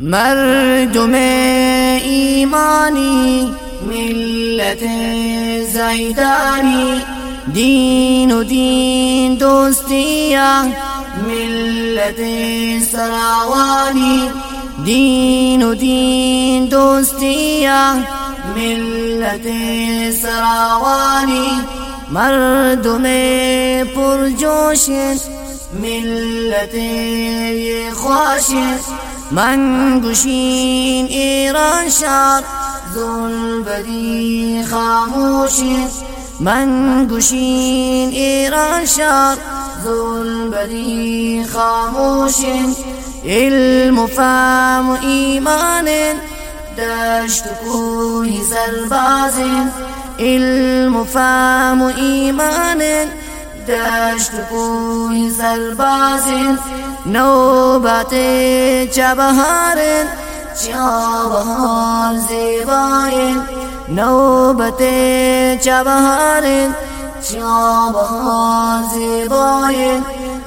مردم ایمانی ملت زیدانی دین و دین دوستیا ملت سراوانی دین و دین دوستیا ملت سراوانی مردم پرجوش ملت خوش من گوشین ایران شاد ظلم بدی خاموش من گوشین ایران شاد ظلم بدی خاموش علم و فهم و ایمان دشت کوی سرباز. علم و فهم و ایمان دشت کوی سرباز. نوبت چبهار چابهار زیبای نوبت چبهار چابهار زیبای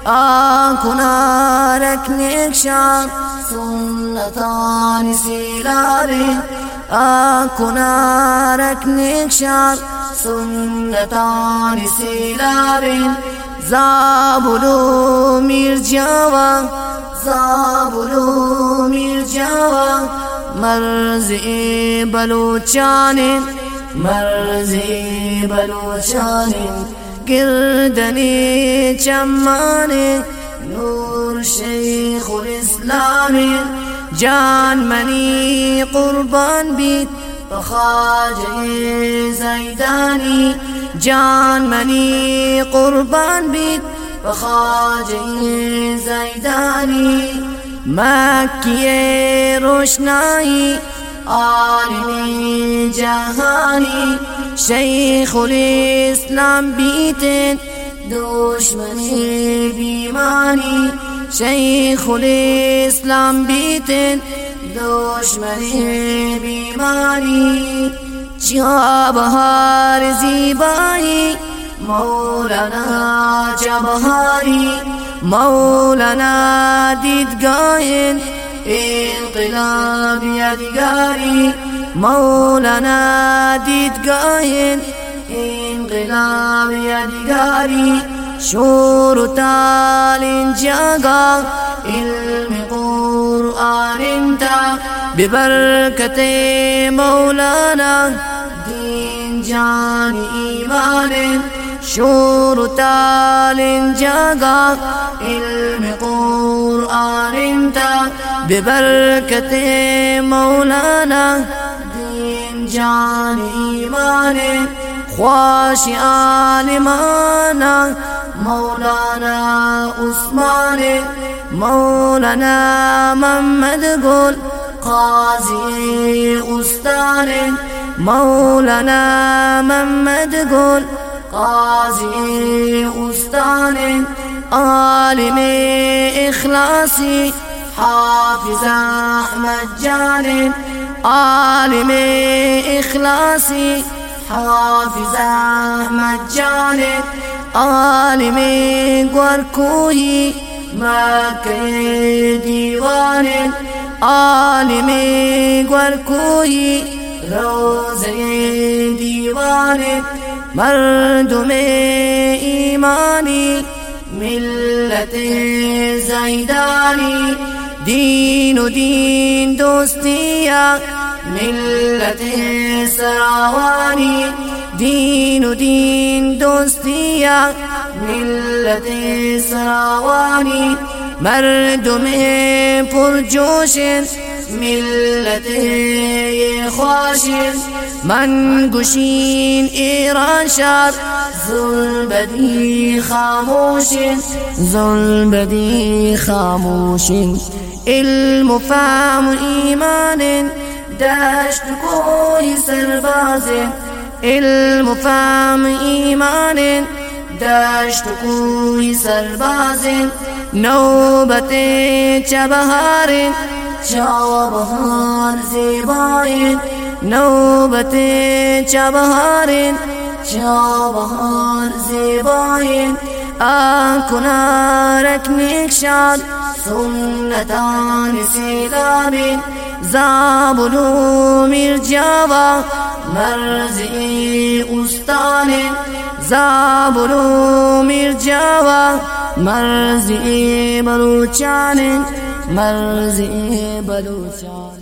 آکنا رکنک شام سنتان سیلاری آکنا رکنک شام سنتان سیلاری زابلو میر جوا زابلو میر جوا مرزی بلوچان مرزی بلوچان گردنی چمان نور شیخ الاسلام جان منی قربان بیت بخواجه زیدانی جان منی قربان بید. بخواجه زیدانی مکی روشنایی عالم جهانی. شیخ الاسلام بیتن دشمن بیمانی. شیخ الاسلام بیتن دشمن بیمانی چیا بهار زیبایی مولانا جبهاری مولانا دیدگاه انقلاب یادگاری مولانا دیدگاه انقلاب یادگاری شور و تال جگا علم قوانین تا ببرکت مولانا دین جان ایمان شور تال جاگا علم قرآن تا ببرکت مولانا دین جان ایمان خواش آلمانا مولانا عثمان مولانا محمد قول قاضي أستان. مولانا محمد قول قاضي أستان. عالم إخلاصي حافظ أحمد جان. عالم إخلاصي حافظ أحمد جان. عالم قركوي ما كي ديوان عالمی گورکوی روزه دیوان مردم ایمانی ملت زیدانی دین و دین دوستیا ملت سراوانی دین و دین دوستیا ملت سراوانی مردم پرجوش ملت خوش من گوشین ایران شد ظلم بدی خاموش ظلم بدی خاموش. علم و فهم و ایمان فهم ایمان دشت کوی سرباز نوبت چبهار چابهار زیبای نوبت چبهار چابهار زیبای. کنارک میکشان سنت آن سیدامی زاب میر مرزی استانی زابلو میر مرزی بلوچانی مرزی بلوچانی.